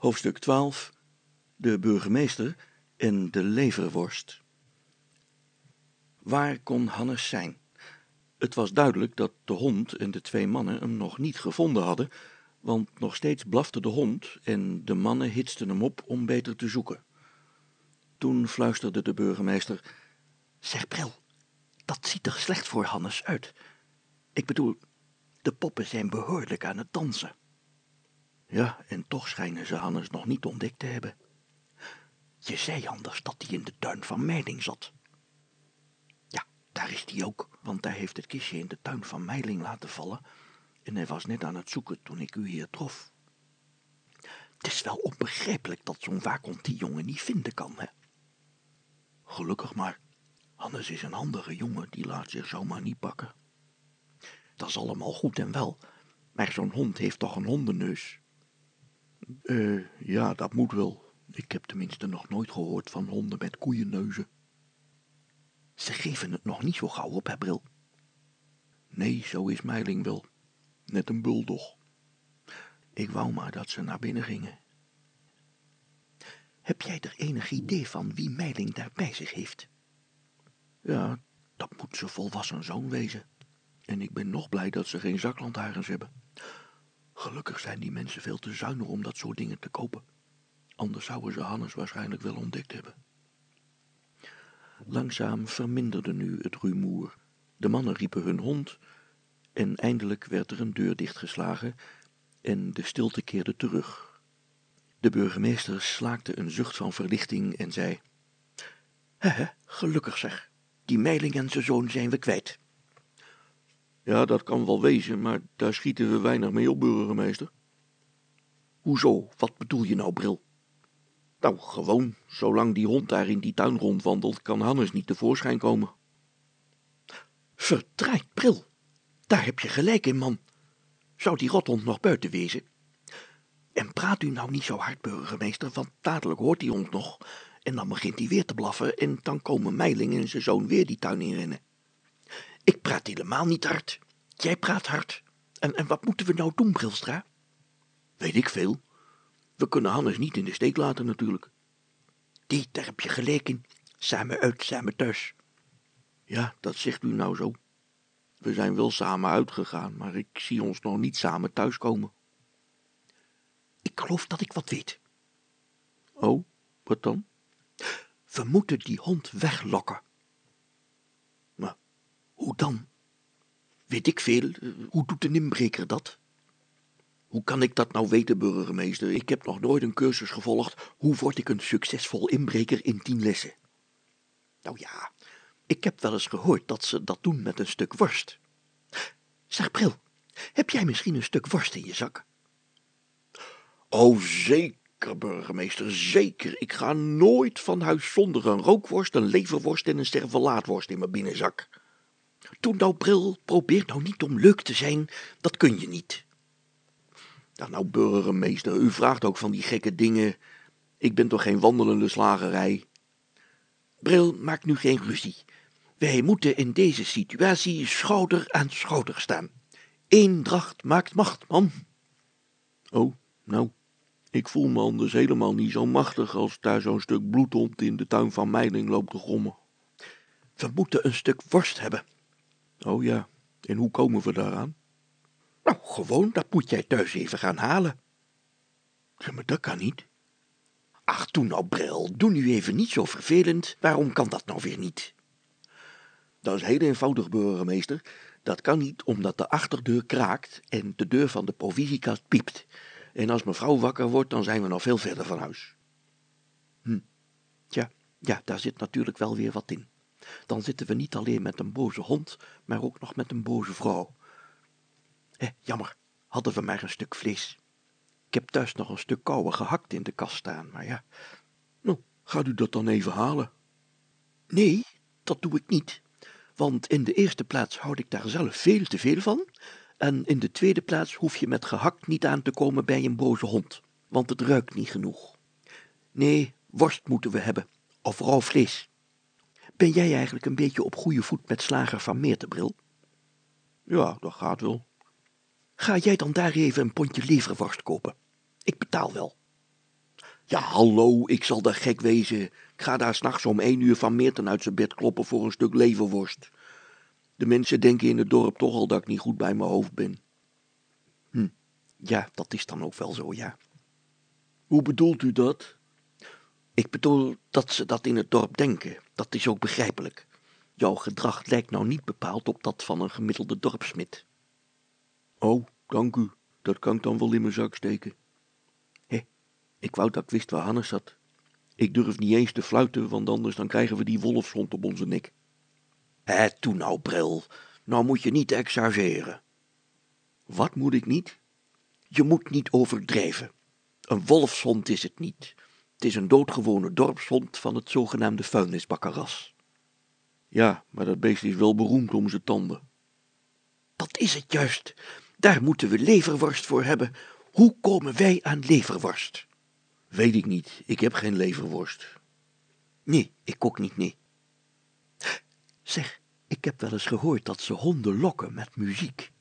Hoofdstuk 12 De burgemeester en de leverworst. Waar kon Hannes zijn? Het was duidelijk dat de hond en de twee mannen hem nog niet gevonden hadden, want nog steeds blafte de hond en de mannen hitsten hem op om beter te zoeken. Toen fluisterde de burgemeester: Zeg, Bril, dat ziet er slecht voor Hannes uit. Ik bedoel, de poppen zijn behoorlijk aan het dansen. Ja, en toch schijnen ze Hannes nog niet ontdekt te hebben. Je zei anders dat hij in de tuin van Meiling zat. Ja, daar is hij ook, want hij heeft het kistje in de tuin van Meiling laten vallen en hij was net aan het zoeken toen ik u hier trof. Het is wel onbegrijpelijk dat zo'n waakhond die jongen niet vinden kan, hè? Gelukkig maar. Hannes is een handige jongen, die laat zich zomaar niet pakken. Dat is allemaal goed en wel, maar zo'n hond heeft toch een hondenneus? Eh, ja, dat moet wel. Ik heb tenminste nog nooit gehoord van honden met koeienneuzen. Ze geven het nog niet zo gauw op, hè, Bril? Nee, zo is Meiling wel. Net een buldog. Ik wou maar dat ze naar binnen gingen. Heb jij er enig idee van wie Meiling daar bij zich heeft? Ja, dat moet zijn volwassen zoon wezen. En ik ben nog blij dat ze geen zaklandhagens hebben. Gelukkig zijn die mensen veel te zuinig om dat soort dingen te kopen. Anders zouden ze Hannes waarschijnlijk wel ontdekt hebben. Langzaam verminderde nu het rumoer. De mannen riepen hun hond en eindelijk werd er een deur dichtgeslagen en de stilte keerde terug. De burgemeester slaakte een zucht van verlichting en zei, He, gelukkig zeg, die Meiling en zijn zoon zijn we kwijt. Ja, dat kan wel wezen, maar daar schieten we weinig mee op, burgemeester. Hoezo, wat bedoel je nou, Bril? Nou, gewoon, zolang die hond daar in die tuin rondwandelt, kan Hannes niet tevoorschijn komen. Verdraaid, Bril, daar heb je gelijk in, man. Zou die rothond nog buiten wezen? En praat u nou niet zo hard, burgemeester, want dadelijk hoort hij ons nog. En dan begint hij weer te blaffen en dan komen Meiling en zijn zoon weer die tuin inrennen. Ik praat helemaal niet hard. Jij praat hard. En, en wat moeten we nou doen, Brilstra? Weet ik veel. We kunnen Hannes niet in de steek laten natuurlijk. Die, daar heb je gelijk in. Samen uit, samen thuis. Ja, dat zegt u nou zo. We zijn wel samen uitgegaan, maar ik zie ons nog niet samen thuiskomen. Ik geloof dat ik wat weet. Oh, wat dan? We moeten die hond weglokken. Hoe dan? Weet ik veel. Hoe doet een inbreker dat? Hoe kan ik dat nou weten, burgemeester? Ik heb nog nooit een cursus gevolgd. Hoe word ik een succesvol inbreker in tien lessen? Nou ja, ik heb wel eens gehoord dat ze dat doen met een stuk worst. Zeg, Bril, heb jij misschien een stuk worst in je zak? Oh, zeker, burgemeester, zeker. Ik ga nooit van huis zonder een rookworst, een leverworst en een servelaatworst in mijn binnenzak. Toen nou, Bril, probeer nou niet om leuk te zijn, dat kun je niet. Ja, nou, burgemeester, u vraagt ook van die gekke dingen. Ik ben toch geen wandelende slagerij? Bril, maak nu geen ruzie. Wij moeten in deze situatie schouder aan schouder staan. Eendracht maakt macht, man. Oh, nou, ik voel me anders helemaal niet zo machtig als daar zo'n stuk bloedhond in de tuin van Meiling loopt te grommen. We moeten een stuk worst hebben. Oh ja, en hoe komen we daaraan? Nou, gewoon, dat moet jij thuis even gaan halen. Ja, maar dat kan niet. Ach, doe nou, Bril, doe nu even niet zo vervelend. Waarom kan dat nou weer niet? Dat is heel eenvoudig, burgemeester. Dat kan niet omdat de achterdeur kraakt en de deur van de provisiekast piept. En als mevrouw wakker wordt, dan zijn we nog veel verder van huis. Hm, ja, ja, daar zit natuurlijk wel weer wat in. Dan zitten we niet alleen met een boze hond, maar ook nog met een boze vrouw. Eh, jammer, hadden we maar een stuk vlees. Ik heb thuis nog een stuk koude gehakt in de kast staan, maar ja. Nou, gaat u dat dan even halen? Nee, dat doe ik niet. Want in de eerste plaats houd ik daar zelf veel te veel van. En in de tweede plaats hoef je met gehakt niet aan te komen bij een boze hond, want het ruikt niet genoeg. Nee, worst moeten we hebben, of rauw vlees. Ben jij eigenlijk een beetje op goede voet met slager van Meertebril? Ja, dat gaat wel. Ga jij dan daar even een pondje leverworst kopen? Ik betaal wel. Ja, hallo, ik zal daar gek wezen. Ik ga daar s'nachts om één uur van Meerten uit zijn bed kloppen voor een stuk leverworst. De mensen denken in het dorp toch al dat ik niet goed bij mijn hoofd ben. Hm, ja, dat is dan ook wel zo, ja. Hoe bedoelt u dat? Ik bedoel dat ze dat in het dorp denken. Dat is ook begrijpelijk. Jouw gedrag lijkt nou niet bepaald op dat van een gemiddelde dorpsmid. Oh, dank u. Dat kan ik dan wel in mijn zak steken. Hé, ik wou dat ik wist waar Hannes zat. Ik durf niet eens te fluiten, want anders dan krijgen we die wolfshond op onze nek. Hé, toen nou, Bril. Nou moet je niet exageren. Wat moet ik niet? Je moet niet overdrijven. Een wolfshond is het niet. Het is een doodgewone dorpshond van het zogenaamde vuilnisbakkerras. Ja, maar dat beest is wel beroemd om zijn tanden. Dat is het juist. Daar moeten we leverworst voor hebben. Hoe komen wij aan leverworst? Weet ik niet. Ik heb geen leverworst. Nee, ik ook niet, nee. Zeg, ik heb wel eens gehoord dat ze honden lokken met muziek.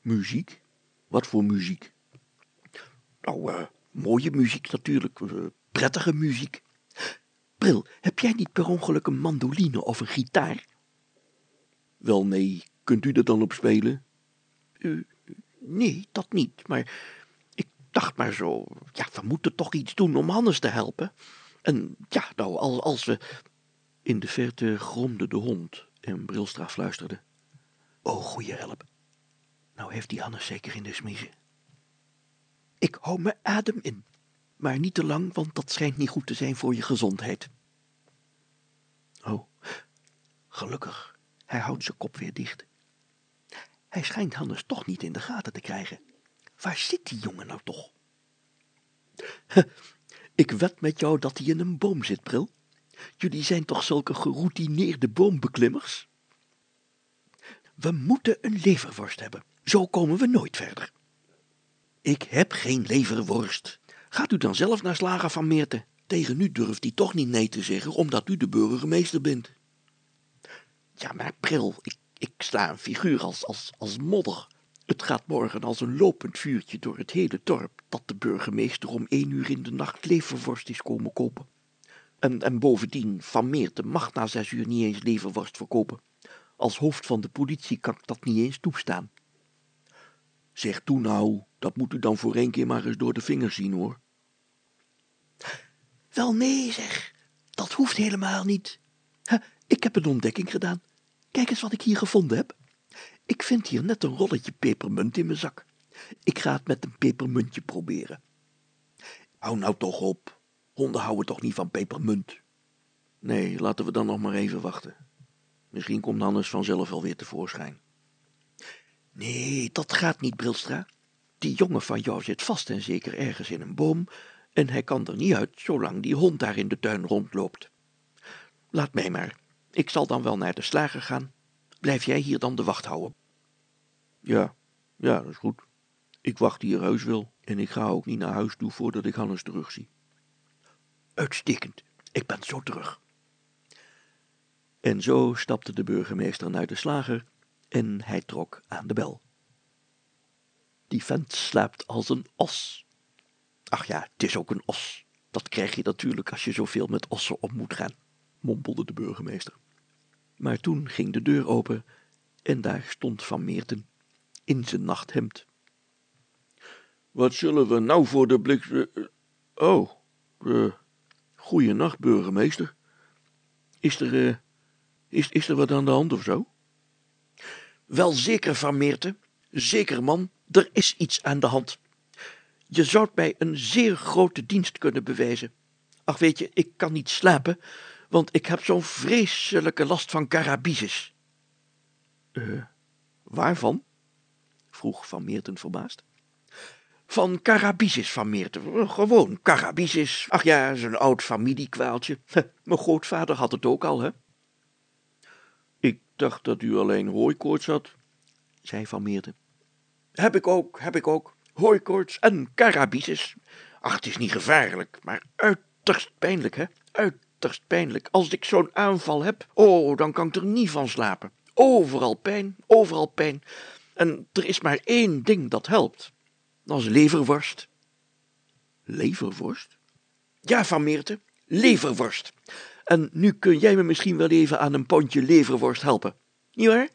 Muziek? Wat voor muziek? Nou, uh, mooie muziek natuurlijk, uh, prettige muziek. Bril, heb jij niet per ongeluk een mandoline of een gitaar? Wel nee, kunt u dat dan op spelen? Uh, nee, dat niet, maar ik dacht maar zo, ja, we moeten toch iets doen om Hannes te helpen. En ja, nou, als, als we... In de verte gromde de hond en Brilstra fluisterde. Oh, goeie help. Nou heeft die Hannes zeker in de smiezen. Ik hou mijn adem in, maar niet te lang, want dat schijnt niet goed te zijn voor je gezondheid. Oh, gelukkig, hij houdt zijn kop weer dicht. Hij schijnt Hannes toch niet in de gaten te krijgen. Waar zit die jongen nou toch? Ik wed met jou dat hij in een boom zit, Bril. Jullie zijn toch zulke geroutineerde boombeklimmers? We moeten een leverworst hebben. Zo komen we nooit verder. Ik heb geen leverworst. Gaat u dan zelf naar Slager van Meerte. Tegen u durft hij toch niet nee te zeggen, omdat u de burgemeester bent. Ja, maar Pril, ik, ik sla een figuur als, als, als modder. Het gaat morgen als een lopend vuurtje door het hele dorp dat de burgemeester om één uur in de nacht leverworst is komen kopen. En, en bovendien, Van Meerte mag na zes uur niet eens leverworst verkopen. Als hoofd van de politie kan ik dat niet eens toestaan. Zeg toe nou, dat moet u dan voor één keer maar eens door de vingers zien hoor. Wel nee zeg, dat hoeft helemaal niet. Ha, ik heb een ontdekking gedaan. Kijk eens wat ik hier gevonden heb. Ik vind hier net een rolletje pepermunt in mijn zak. Ik ga het met een pepermuntje proberen. Hou nou toch op. Honden houden toch niet van pepermunt. Nee, laten we dan nog maar even wachten. Misschien komt Hannes vanzelf wel weer tevoorschijn. Nee, dat gaat niet, Brilstra. Die jongen van jou zit vast en zeker ergens in een boom en hij kan er niet uit zolang die hond daar in de tuin rondloopt. Laat mij maar. Ik zal dan wel naar de slager gaan. Blijf jij hier dan de wacht houden? Ja, ja, dat is goed. Ik wacht hier heus wel en ik ga ook niet naar huis toe voordat ik Hannes terugzie. Uitstekend. Ik ben zo terug. En zo stapte de burgemeester naar de slager en hij trok aan de bel. Die vent slaapt als een os. Ach ja, het is ook een os. Dat krijg je natuurlijk als je zoveel met ossen op moet gaan, mompelde de burgemeester. Maar toen ging de deur open en daar stond Van Meerten in zijn nachthemd. Wat zullen we nou voor de blik... Oh, uh, goeienacht, burgemeester. Is er, uh, is, is er wat aan de hand of zo? Wel zeker, Van Meerten. Zeker, man, er is iets aan de hand. Je zoudt mij een zeer grote dienst kunnen bewijzen. Ach, weet je, ik kan niet slapen, want ik heb zo'n vreselijke last van karabizes. Uh, waarvan? vroeg Van Meerten verbaasd. Van karabizes, Van Meerten. Gewoon karabizes. Ach ja, zo'n oud familiekwaaltje. Mijn grootvader had het ook al, hè? Ik dacht dat u alleen hooikoorts had, zei Van Meerten. Heb ik ook, heb ik ook. Hooikoorts en karabizes. Ach, het is niet gevaarlijk, maar uiterst pijnlijk, hè? Uiterst pijnlijk. Als ik zo'n aanval heb, oh, dan kan ik er niet van slapen. Overal pijn, overal pijn. En er is maar één ding dat helpt. Dat is leverworst. Leverworst? Ja, Van Meerte, leverworst. En nu kun jij me misschien wel even aan een pondje leverworst helpen. Niet waar?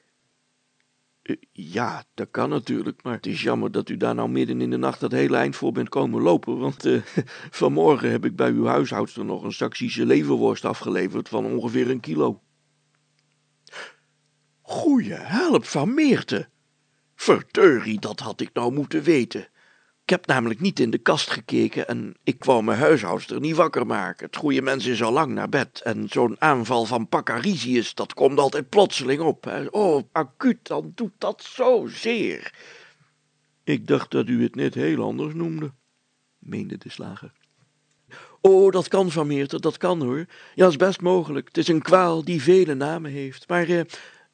Eh, ja, dat kan natuurlijk, maar het is jammer dat u daar nou midden in de nacht dat hele eind voor bent komen lopen, want uh, vanmorgen heb ik bij uw huishoudster nog een saksische leverworst afgeleverd van ongeveer een kilo. Goeie help van Meerte. Verdeurie, dat had ik nou moeten weten. Ik heb namelijk niet in de kast gekeken en ik wou mijn huishoudster niet wakker maken. Het goede mens is al lang naar bed en zo'n aanval van Paccarisius, dat komt altijd plotseling op. Oh, acuut, dan doet dat zo zeer. Ik dacht dat u het net heel anders noemde, meende de slager. Oh, dat kan van Meerte, dat kan hoor. Ja, is best mogelijk. Het is een kwaal die vele namen heeft. Maar eh,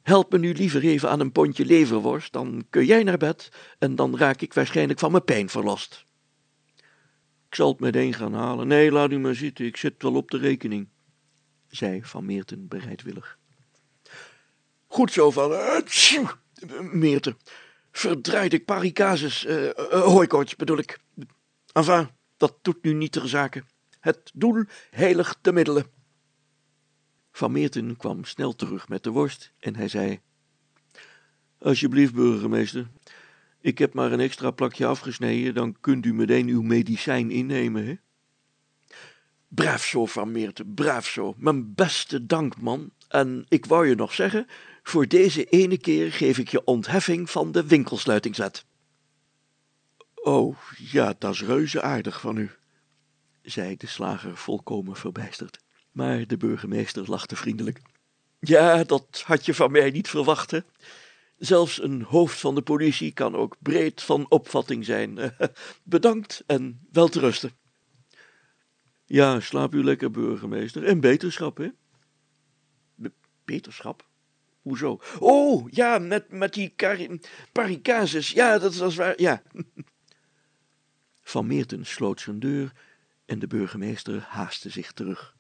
Help me nu liever even aan een pondje leverworst, dan kun jij naar bed en dan raak ik waarschijnlijk van mijn pijn verlost. Ik zal het meteen gaan halen. Nee, laat u maar zitten, ik zit wel op de rekening, zei Van Meerten bereidwillig. Goed zo van, uh, Meerten, verdraaide paricasus, uh, uh, hooikoorts bedoel ik. Enfin, dat doet nu niet ter zake. Het doel heiligt de middelen. Van Meerten kwam snel terug met de worst en hij zei: Alsjeblieft, burgemeester, ik heb maar een extra plakje afgesneden, dan kunt u meteen uw medicijn innemen, hè? Braaf zo, Van Meerten, braaf zo. Mijn beste dank, man. En ik wou je nog zeggen, voor deze ene keer geef ik je ontheffing van de winkelsluitingswet. Oh, ja, dat is reuze aardig van u, zei de slager volkomen verbijsterd maar de burgemeester lachte vriendelijk. Ja, dat had je van mij niet verwacht, hè? Zelfs een hoofd van de politie kan ook breed van opvatting zijn. Bedankt en welterusten. Ja, slaap u lekker, burgemeester. En beterschap, hè? beterschap? Hoezo? Oh, ja, met, met die paricasus. Ja, dat is waar, ja. Van Meerten sloot zijn deur en de burgemeester haastte zich terug.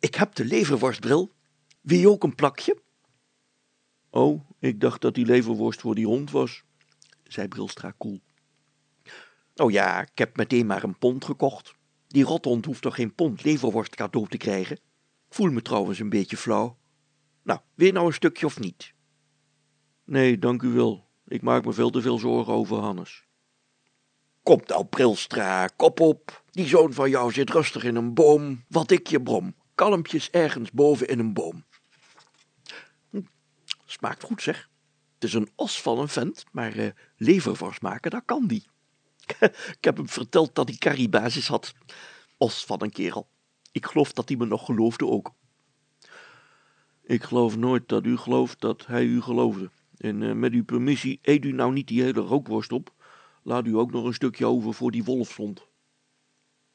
Ik heb de leverworstbril. Wie ook een plakje? Oh, ik dacht dat die leverworst voor die hond was, zei Brilstra koel. Oh ja, ik heb meteen maar een pond gekocht. Die rothond hoeft toch geen pond leverworst cadeau te krijgen? Ik voel me trouwens een beetje flauw. Nou, weer nou een stukje of niet? Nee, dank u wel. Ik maak me veel te veel zorgen over Hannes. Kom nou, Brilstra, kop op. Die zoon van jou zit rustig in een boom, wat ik je brom kalmpjes ergens boven in een boom. Hm, smaakt goed, zeg. Het is een os van een vent, maar uh, maken, dat kan die. Ik heb hem verteld dat hij carribasis had. Os van een kerel. Ik geloof dat hij me nog geloofde ook. Ik geloof nooit dat u gelooft dat hij u geloofde. En uh, met uw permissie, eet u nou niet die hele rookworst op. Laat u ook nog een stukje over voor die wolfshond.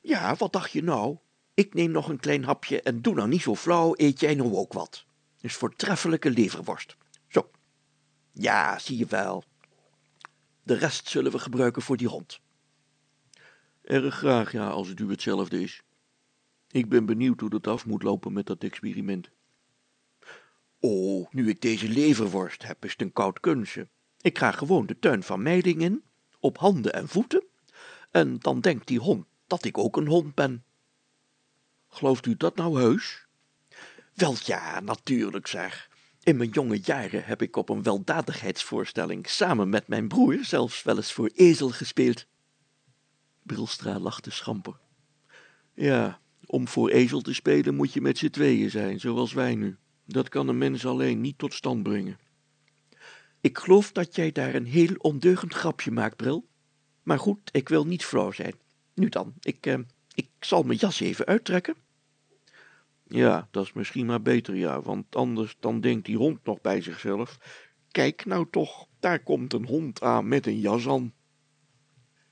Ja, wat dacht je nou? Ik neem nog een klein hapje en doe nou niet zo flauw, eet jij nou ook wat. Is voortreffelijke leverworst. Zo. Ja, zie je wel. De rest zullen we gebruiken voor die hond. Erg graag, ja, als het u hetzelfde is. Ik ben benieuwd hoe dat af moet lopen met dat experiment. Oh, nu ik deze leverworst heb, is het een koud kunstje. Ik ga gewoon de tuin van Meiding in, op handen en voeten, en dan denkt die hond dat ik ook een hond ben. Gelooft u dat nou heus? Wel ja, natuurlijk zeg. In mijn jonge jaren heb ik op een weldadigheidsvoorstelling samen met mijn broer zelfs wel eens voor ezel gespeeld. Brilstra lachte schamper. Ja, om voor ezel te spelen moet je met z'n tweeën zijn, zoals wij nu. Dat kan een mens alleen niet tot stand brengen. Ik geloof dat jij daar een heel ondeugend grapje maakt, Bril. Maar goed, ik wil niet flauw zijn. Nu dan, ik, eh, ik zal mijn jas even uittrekken. Ja, dat is misschien maar beter, ja, want anders dan denkt die hond nog bij zichzelf. Kijk nou toch, daar komt een hond aan met een jas aan.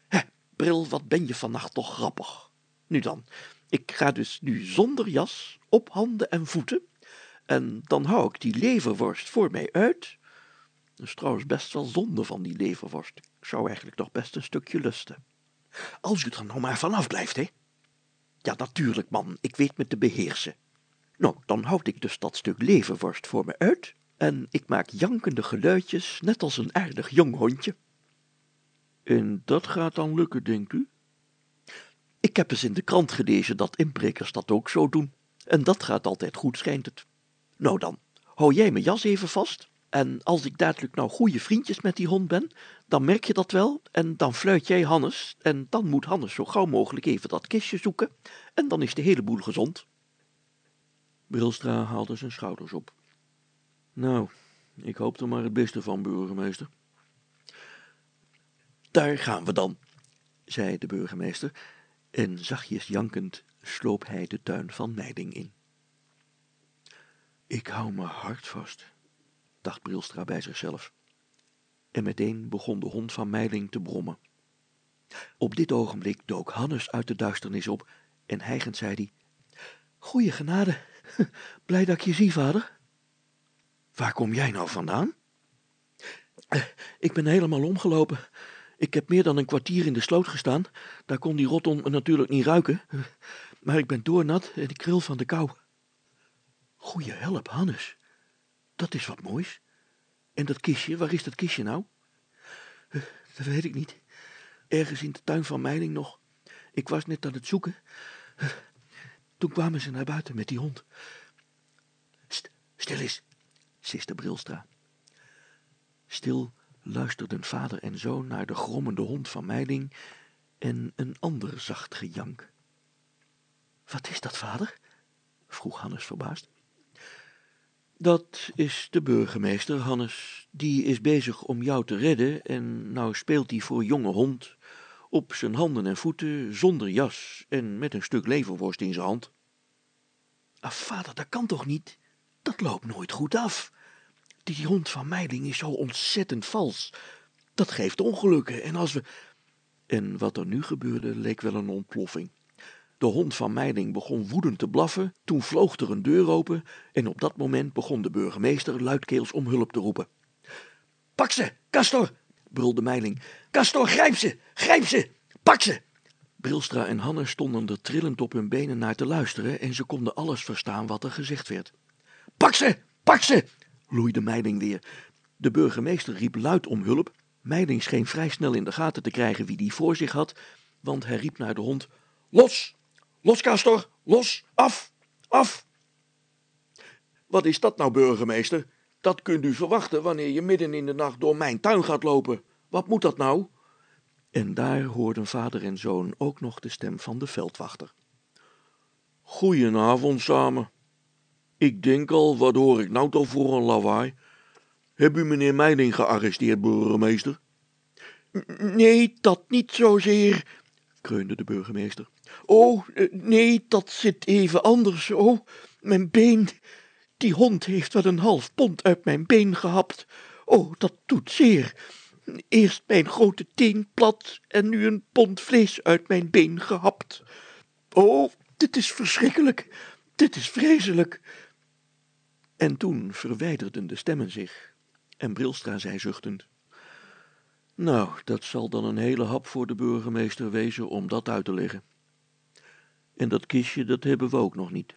Hé, Bril, wat ben je vannacht toch grappig. Nu dan, ik ga dus nu zonder jas, op handen en voeten, en dan hou ik die leverworst voor mij uit. Dat is trouwens best wel zonde van die leverworst. Ik zou eigenlijk nog best een stukje lusten. Als u er nou maar vanaf blijft, hè. Ja, natuurlijk, man, ik weet me te beheersen. Nou, dan houd ik dus dat stuk leverworst voor me uit en ik maak jankende geluidjes, net als een aardig jong hondje. En dat gaat dan lukken, denkt u? Ik heb eens in de krant gelezen dat inbrekers dat ook zo doen. En dat gaat altijd goed, schijnt het. Nou dan, hou jij mijn jas even vast. En als ik dadelijk nou goede vriendjes met die hond ben, dan merk je dat wel. En dan fluit jij Hannes. En dan moet Hannes zo gauw mogelijk even dat kistje zoeken. En dan is de hele boel gezond. Brilstra haalde zijn schouders op. Nou, ik hoop er maar het beste van, burgemeester. Daar gaan we dan, zei de burgemeester, en zachtjes jankend sloop hij de tuin van Meiding in. Ik hou me hard vast, dacht Brilstra bij zichzelf. En meteen begon de hond van Meiding te brommen. Op dit ogenblik dook Hannes uit de duisternis op en hijgend zei hij, Goeie genade, blij dat ik je zie, vader. Waar kom jij nou vandaan? Ik ben helemaal omgelopen. Ik heb meer dan een kwartier in de sloot gestaan. Daar kon die roton me natuurlijk niet ruiken. Maar ik ben doornat en ik kril van de kou. Goeie help, Hannes. Dat is wat moois. En dat kistje, waar is dat kistje nou? Dat weet ik niet. Ergens in de tuin van Meiling nog. Ik was net aan het zoeken. Toen kwamen ze naar buiten met die hond. St, stil eens, siste Brilstra. Stil luisterden vader en zoon naar de grommende hond van Meiling en een ander zacht gejank. Wat is dat, vader? vroeg Hannes verbaasd. Dat is de burgemeester, Hannes. Die is bezig om jou te redden en nou speelt hij voor jonge hond op zijn handen en voeten, zonder jas en met een stuk leverworst in zijn hand. Ah, vader, dat kan toch niet? Dat loopt nooit goed af. Die hond van Meiling is zo ontzettend vals. Dat geeft ongelukken en als we... En wat er nu gebeurde leek wel een ontploffing. De hond van Meiling begon woedend te blaffen, toen vloog er een deur open en op dat moment begon de burgemeester luidkeels om hulp te roepen. Pak ze, Castor, brulde Meiling. Castor, grijp ze, grijp ze, pak ze. Brilstra en Hannes stonden er trillend op hun benen naar te luisteren en ze konden alles verstaan wat er gezegd werd. Pak ze, pak ze, loeide Meiling weer. De burgemeester riep luid om hulp. Meiling scheen vrij snel in de gaten te krijgen wie die voor zich had, want hij riep naar de hond, los, los Castor, los, af, af. Wat is dat nou, burgemeester? Dat kunt u verwachten wanneer je midden in de nacht door mijn tuin gaat lopen. Wat moet dat nou? En daar hoorden vader en zoon ook nog de stem van de veldwachter. Goedenavond samen. Ik denk al, wat hoor ik nou toch voor een lawaai? Heb u meneer Meiding gearresteerd, burgemeester? Nee, dat niet zozeer, kreunde de burgemeester. Oh, nee, dat zit even anders. Oh, mijn been. Die hond heeft wel een half pond uit mijn been gehapt. Oh, dat doet zeer. Eerst mijn grote teen plat en nu een pond vlees uit mijn been gehapt. Oh, dit is verschrikkelijk. Dit is vreselijk. En toen verwijderden de stemmen zich en Brilstra zei zuchtend. Nou, dat zal dan een hele hap voor de burgemeester wezen om dat uit te leggen. En dat kistje, dat hebben we ook nog niet.